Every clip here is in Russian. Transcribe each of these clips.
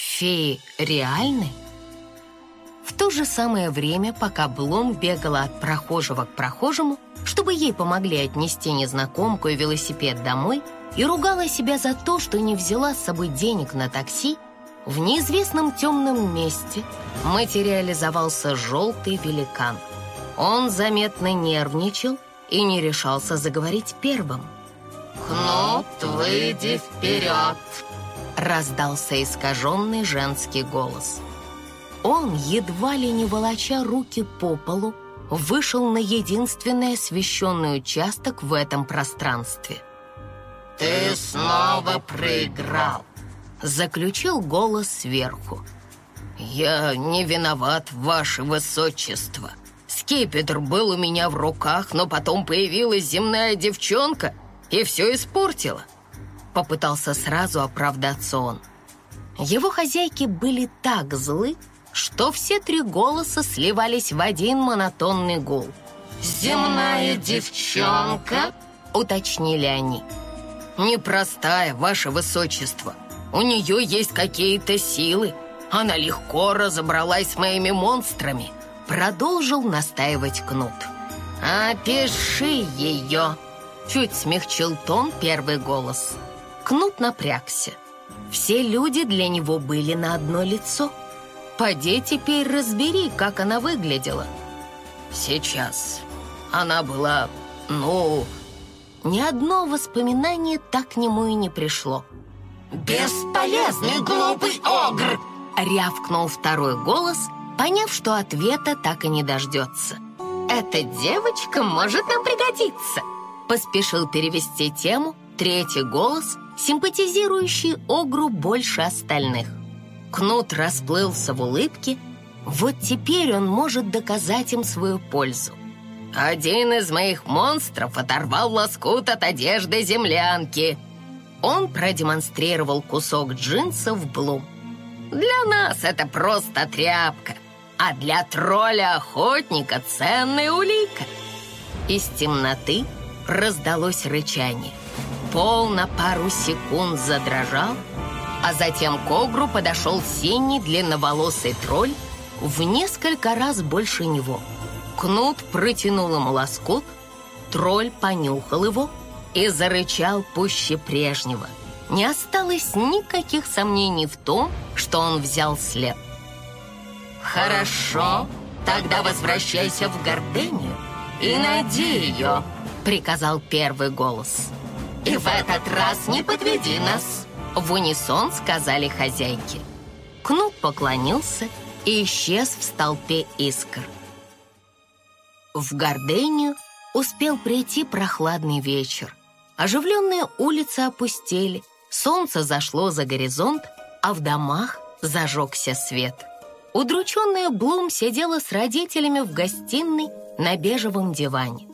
Феи реальны? В то же самое время, пока Блум бегала от прохожего к прохожему, чтобы ей помогли отнести незнакомку и велосипед домой, и ругала себя за то, что не взяла с собой денег на такси, в неизвестном темном месте материализовался желтый великан. Он заметно нервничал и не решался заговорить первым. «Кнут, выйди вперед!» Раздался искаженный женский голос. Он, едва ли не волоча руки по полу, вышел на единственный освещенный участок в этом пространстве. «Ты снова проиграл!» Заключил голос сверху. «Я не виноват, ваше высочество. Скипетр был у меня в руках, но потом появилась земная девчонка и все испортила». Попытался сразу оправдаться он. Его хозяйки были так злы, что все три голоса сливались в один монотонный гул. «Земная девчонка?» — уточнили они. «Непростая, ваше высочество. У нее есть какие-то силы. Она легко разобралась с моими монстрами», — продолжил настаивать Кнут. «Опиши ее!» — чуть смягчил тон первый голос. Кнут напрягся. Все люди для него были на одно лицо. Поди теперь разбери, как она выглядела. Сейчас. Она была, ну... Ни одно воспоминание так к нему и не пришло. «Бесполезный глупый огр!» Рявкнул второй голос, поняв, что ответа так и не дождется. «Эта девочка может нам пригодиться!» Поспешил перевести тему третий голос, симпатизирующий Огру больше остальных. Кнут расплылся в улыбке. Вот теперь он может доказать им свою пользу. «Один из моих монстров оторвал лоскут от одежды землянки». Он продемонстрировал кусок джинсов Блум. «Для нас это просто тряпка, а для тролля-охотника ценная улика». Из темноты раздалось рычание. Пол на пару секунд задрожал, а затем к Огру подошел синий длинноволосый тролль в несколько раз больше него. Кнут протянул ему лоскут, тролль понюхал его и зарычал пуще прежнего. Не осталось никаких сомнений в том, что он взял след. «Хорошо, тогда возвращайся в Гордению и найди ее», — приказал первый голос. И в этот раз не подведи нас!» В унисон сказали хозяйки. Кнут поклонился и исчез в столпе искр. В Гордению успел прийти прохладный вечер. Оживленные улицы опустели, солнце зашло за горизонт, а в домах зажегся свет. Удрученная Блум сидела с родителями в гостиной на бежевом диване.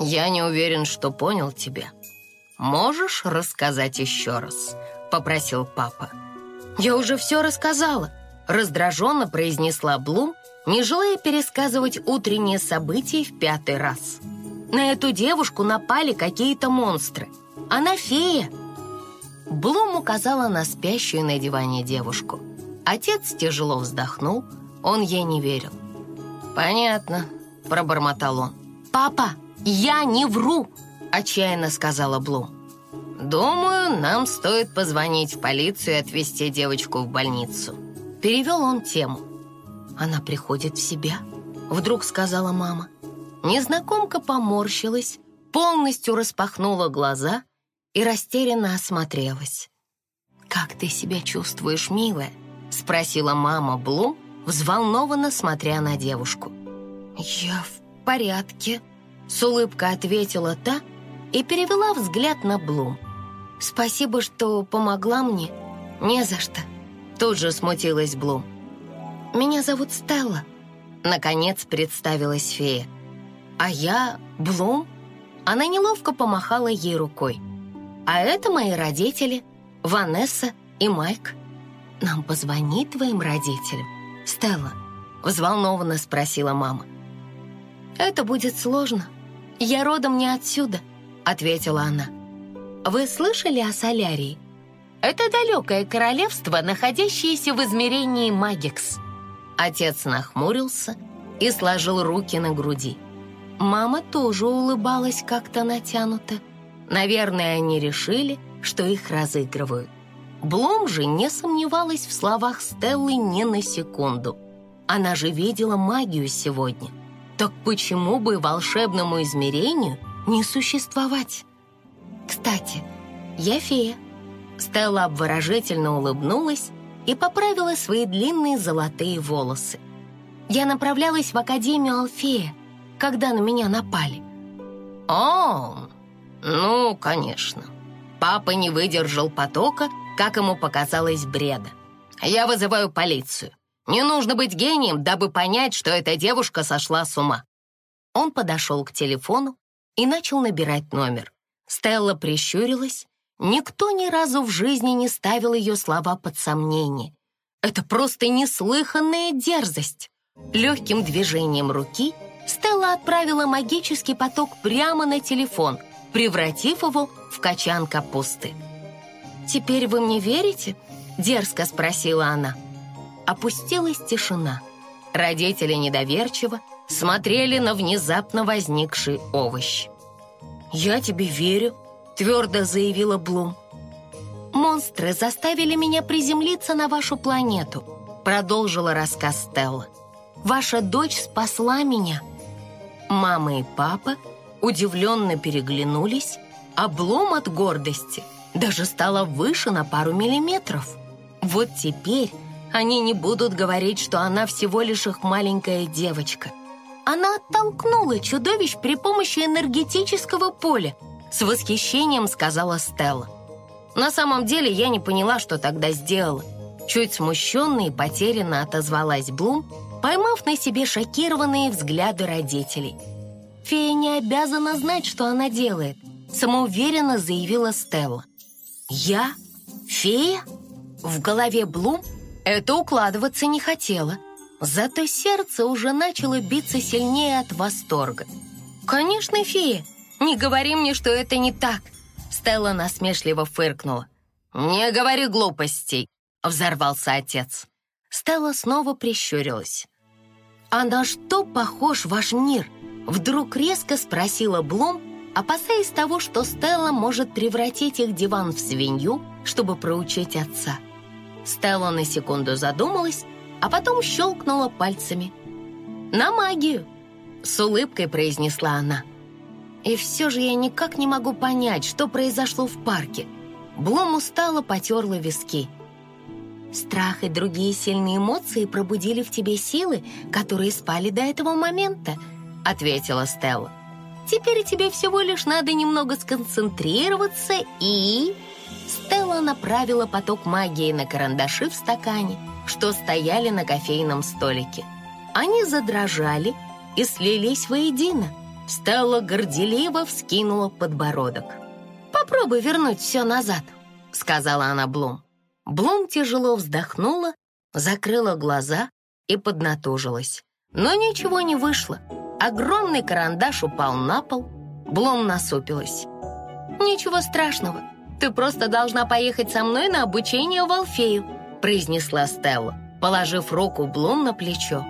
«Я не уверен, что понял тебя. Можешь рассказать еще раз?» — попросил папа. «Я уже все рассказала», — раздраженно произнесла Блум, не желая пересказывать утренние события в пятый раз. «На эту девушку напали какие-то монстры. Она фея». Блум указала на спящую на диване девушку. Отец тяжело вздохнул, он ей не верил. «Понятно», — пробормотал он. «Папа, «Я не вру!» — отчаянно сказала Блум. «Думаю, нам стоит позвонить в полицию и отвезти девочку в больницу». Перевел он тему. «Она приходит в себя», — вдруг сказала мама. Незнакомка поморщилась, полностью распахнула глаза и растерянно осмотрелась. «Как ты себя чувствуешь, милая?» — спросила мама Блум, взволнованно смотря на девушку. «Я в порядке», с улыбкой ответила та и перевела взгляд на Блум. «Спасибо, что помогла мне. Не за что». Тут же смутилась Блум. «Меня зовут Стелла», — наконец представилась фея. «А я Блум?» Она неловко помахала ей рукой. «А это мои родители, Ванесса и Майк. Нам позвонить твоим родителям?» «Стелла», — взволнованно спросила мама. «Это будет сложно», «Я родом не отсюда», — ответила она. «Вы слышали о солярии?» Это далекое королевство, находящееся в измерении Магикс. Отец нахмурился и сложил руки на груди. Мама тоже улыбалась как-то натянуто. Наверное, они решили, что их разыгрывают. Блум же не сомневалась в словах Стеллы ни на секунду. Она же видела магию сегодня. Так почему бы волшебному измерению не существовать? Кстати, я фея. Стелла обворожительно улыбнулась и поправила свои длинные золотые волосы. Я направлялась в Академию Алфея, когда на меня напали. «О, ну, конечно. Папа не выдержал потока, как ему показалось, бреда. Я вызываю полицию. Не нужно быть гением, дабы понять, что эта девушка сошла с ума». Он подошел к телефону и начал набирать номер. Стелла прищурилась. Никто ни разу в жизни не ставил ее слова под сомнение. Это просто неслыханная дерзость. Легким движением руки Стелла отправила магический поток прямо на телефон, превратив его в качан капусты. «Теперь вы мне верите?» — дерзко спросила она. Опустилась тишина. Родители недоверчиво смотрели на внезапно возникший овощ. «Я тебе верю», — твердо заявила Блум. «Монстры заставили меня приземлиться на вашу планету», — продолжила рассказ Стелла. «Ваша дочь спасла меня». Мама и папа удивленно переглянулись, а Блум от гордости даже стала выше на пару миллиметров. Вот теперь они не будут говорить, что она всего лишь их маленькая девочка. Она оттолкнула чудовищ при помощи энергетического поля, с восхищением сказала Стелла. На самом деле я не поняла, что тогда сделала. Чуть смущенно и потерянно отозвалась Блум, поймав на себе шокированные взгляды родителей. «Фея не обязана знать, что она делает», самоуверенно заявила Стелла. «Я? Фея?» В голове Блум это укладываться не хотела. Зато сердце уже начало биться сильнее от восторга. «Конечно, фея! Не говори мне, что это не так!» Стелла насмешливо фыркнула. «Не говори глупостей!» — взорвался отец. Стелла снова прищурилась. «А на что похож ваш мир?» Вдруг резко спросила Блум, опасаясь того, что Стелла может превратить их диван в свинью, чтобы проучить отца. Стелла на секунду задумалась, а потом щелкнула пальцами. «На магию!» — с улыбкой произнесла она. «И все же я никак не могу понять, что произошло в парке». Блум устало потерла виски. «Страх и другие сильные эмоции пробудили в тебе силы, которые спали до этого момента», — ответила Стелла. Теперь тебе всего лишь надо немного сконцентрироваться и...» Стелла направила поток магии на карандаши в стакане, что стояли на кофейном столике. Они задрожали и слились воедино. Стелла горделиво вскинула подбородок. «Попробуй вернуть все назад», — сказала она Блум. Блум тяжело вздохнула, закрыла глаза и поднатужилась. Но ничего не вышло. Огромный карандаш упал на пол. Блум насупилась. «Ничего страшного. Ты просто должна поехать со мной на обучение в Алфею», произнесла Стелла, положив руку Блум на плечо.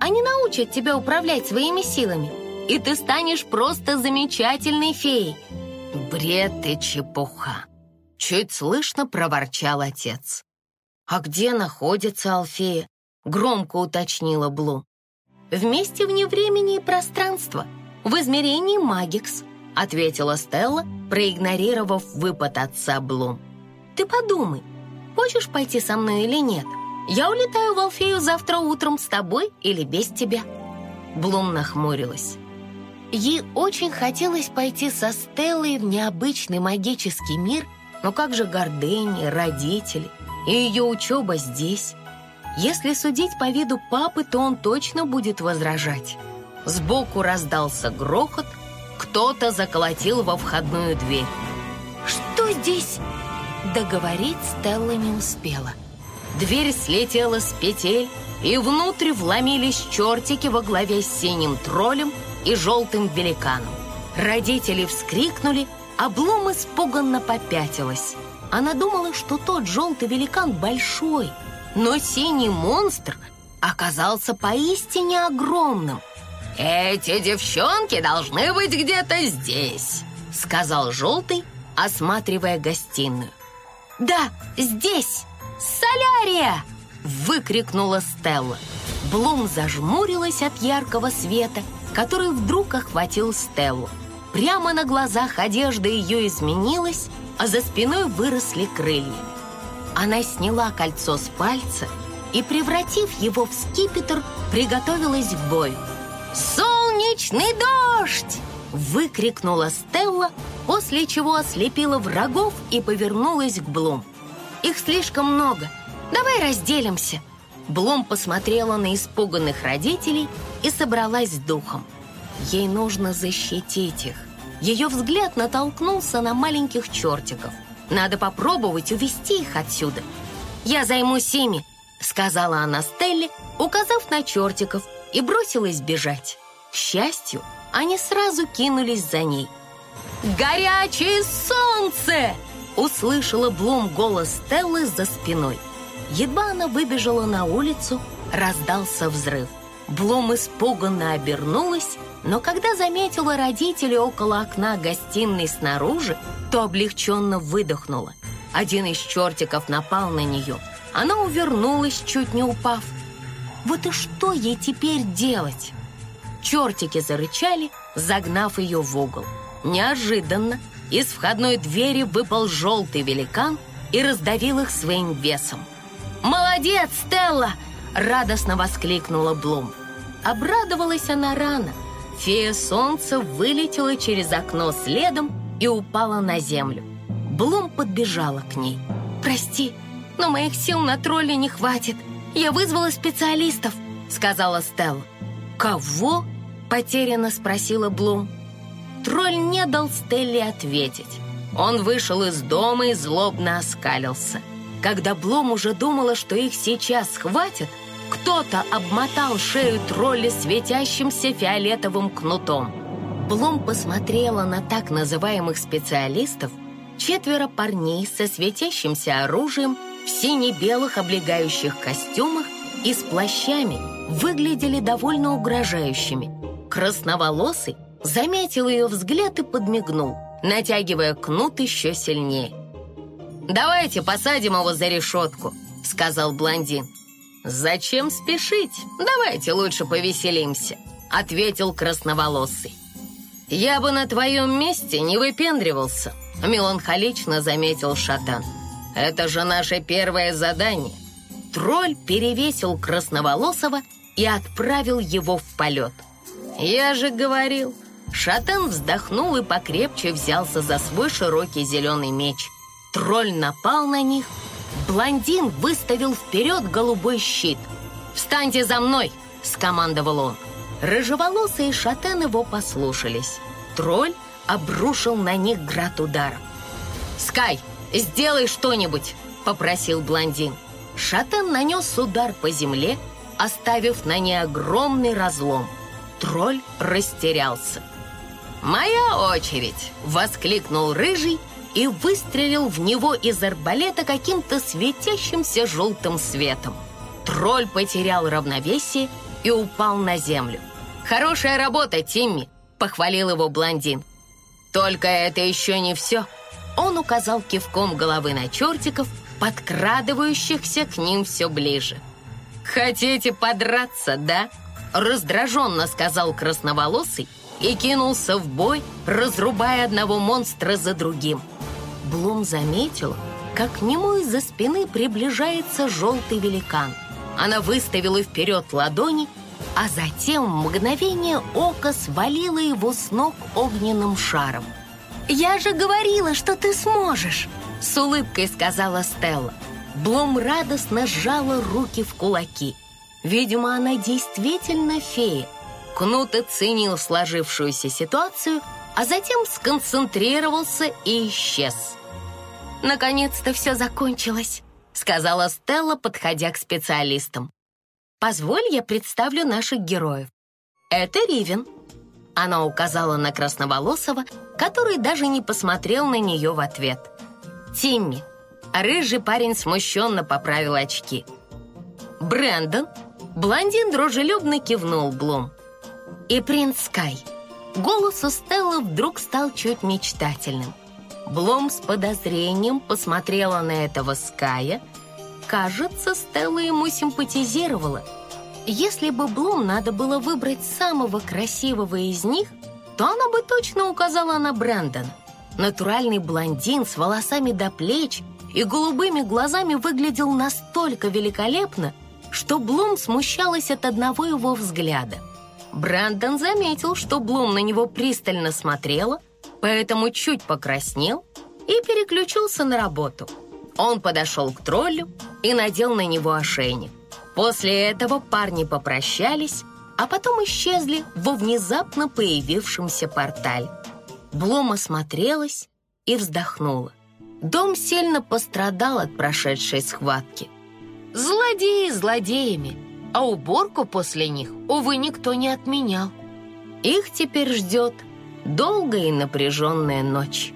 «Они научат тебя управлять своими силами, и ты станешь просто замечательной феей». «Бред и чепуха», — чуть слышно проворчал отец. «А где находится Алфея?» — громко уточнила Блум. «Вместе вне времени и пространства, в измерении Магикс», ответила Стелла, проигнорировав выпад отца Блум. «Ты подумай, хочешь пойти со мной или нет? Я улетаю в Алфею завтра утром с тобой или без тебя?» Блум нахмурилась. Ей очень хотелось пойти со Стеллой в необычный магический мир, но как же Гордени, родители и ее учеба здесь? Если судить по виду папы, то он точно будет возражать. Сбоку раздался грохот, кто-то заколотил во входную дверь. «Что здесь?» Договорить Стелла не успела. Дверь слетела с петель, и внутрь вломились чертики во главе с синим троллем и желтым великаном. Родители вскрикнули, а Блум испуганно попятилась. Она думала, что тот желтый великан большой, но синий монстр оказался поистине огромным. «Эти девчонки должны быть где-то здесь», — сказал желтый, осматривая гостиную. «Да, здесь! Солярия!» — выкрикнула Стелла. Блум зажмурилась от яркого света, который вдруг охватил Стеллу. Прямо на глазах одежда ее изменилась, а за спиной выросли крылья. Она сняла кольцо с пальца и, превратив его в скипетр, приготовилась к бою. «Солнечный дождь!» — выкрикнула Стелла, после чего ослепила врагов и повернулась к Блум. «Их слишком много. Давай разделимся». Блум посмотрела на испуганных родителей и собралась с духом. Ей нужно защитить их. Ее взгляд натолкнулся на маленьких чертиков. Надо попробовать увести их отсюда. «Я займусь ими», — сказала она Стелле, указав на чертиков, и бросилась бежать. К счастью, они сразу кинулись за ней. «Горячее солнце!» — услышала Блум голос Стеллы за спиной. Едва она выбежала на улицу, раздался взрыв. Блум испуганно обернулась, но когда заметила родителей около окна гостиной снаружи, то облегченно выдохнула. Один из чертиков напал на нее. Она увернулась, чуть не упав. Вот и что ей теперь делать? Чертики зарычали, загнав ее в угол. Неожиданно из входной двери выпал желтый великан и раздавил их своим весом. «Молодец, Стелла!» — радостно воскликнула Блум. Обрадовалась она рано. Фея солнца вылетела через окно следом и упала на землю. Блум подбежала к ней. «Прости, но моих сил на тролля не хватит. Я вызвала специалистов», — сказала Стелла. «Кого?» — потерянно спросила Блум. Тролль не дал Стелле ответить. Он вышел из дома и злобно оскалился. Когда Блум уже думала, что их сейчас схватят, кто-то обмотал шею тролля светящимся фиолетовым кнутом. Блум посмотрела на так называемых специалистов, четверо парней со светящимся оружием в сине-белых облегающих костюмах и с плащами выглядели довольно угрожающими. Красноволосый заметил ее взгляд и подмигнул, натягивая кнут еще сильнее. «Давайте посадим его за решетку», — сказал блондин. «Зачем спешить? Давайте лучше повеселимся», — ответил красноволосый. «Я бы на твоем месте не выпендривался», — меланхолично заметил Шатан. «Это же наше первое задание». Тролль перевесил красноволосого и отправил его в полет. «Я же говорил». Шатан вздохнул и покрепче взялся за свой широкий зеленый меч. Тролль напал на них, Блондин выставил вперед голубой щит. «Встаньте за мной!» — скомандовал он. Рыжеволосые шатен его послушались. Тролль обрушил на них град ударов. «Скай, сделай что-нибудь!» — попросил блондин. Шатен нанес удар по земле, оставив на ней огромный разлом. Тролль растерялся. «Моя очередь!» — воскликнул Рыжий и выстрелил в него из арбалета каким-то светящимся желтым светом. Тролль потерял равновесие и упал на землю. «Хорошая работа, Тимми!» — похвалил его блондин. «Только это еще не все!» Он указал кивком головы на чертиков, подкрадывающихся к ним все ближе. «Хотите подраться, да?» — раздраженно сказал красноволосый и кинулся в бой, разрубая одного монстра за другим. Блум заметила, как к нему из-за спины приближается желтый великан. Она выставила вперед ладони, а затем в мгновение ока свалила его с ног огненным шаром. «Я же говорила, что ты сможешь!» — с улыбкой сказала Стелла. Блум радостно сжала руки в кулаки. Видимо, она действительно фея. Кнут оценил сложившуюся ситуацию, а затем сконцентрировался и исчез. «Наконец-то все закончилось», — сказала Стелла, подходя к специалистам. «Позволь, я представлю наших героев. Это Ривен». Она указала на Красноволосого, который даже не посмотрел на нее в ответ. «Тимми, Рыжий парень смущенно поправил очки. Брэндон, блондин дружелюбно кивнул Блум. И принц Скай. Голос у Стеллы вдруг стал чуть мечтательным. Блум с подозрением посмотрела на этого Ская. Кажется, Стелла ему симпатизировала. Если бы Блум надо было выбрать самого красивого из них, то она бы точно указала на Брэндона. Натуральный блондин с волосами до плеч и голубыми глазами выглядел настолько великолепно, что Блум смущалась от одного его взгляда. Брэндон заметил, что Блум на него пристально смотрела, поэтому чуть покраснел и переключился на работу. Он подошел к троллю и надел на него ошейник. После этого парни попрощались, а потом исчезли во внезапно появившемся портале. Блум осмотрелась и вздохнула. Дом сильно пострадал от прошедшей схватки. Злодеи злодеями, а уборку после них, увы, никто не отменял. Их теперь ждет долгая и напряженная ночь.